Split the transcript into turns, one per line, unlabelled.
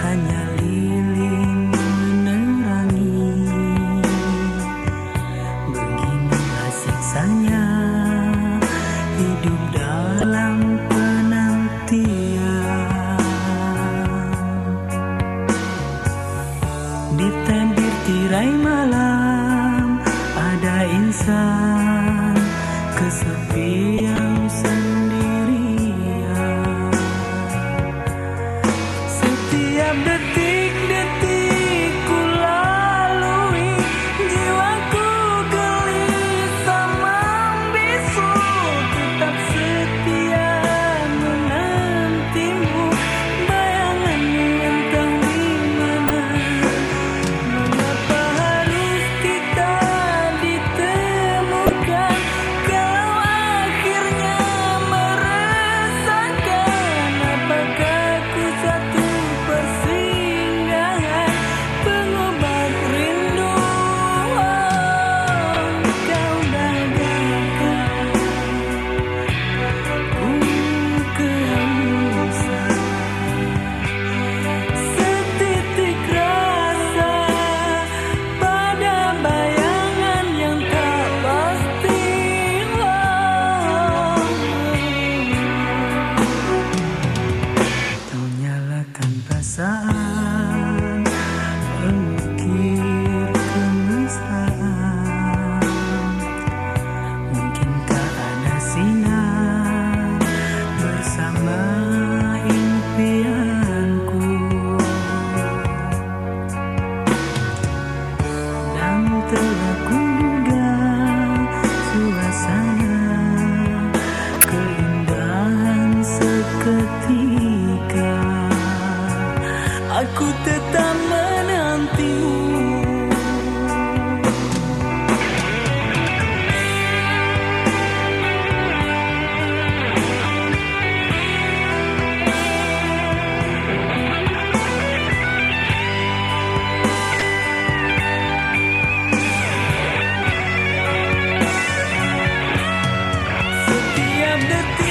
hanya lilin menerangi Beginilah siksanya hidup dalam penantian. Di tendir tirai malam ada insan. aku tetap menantimu Setiap detik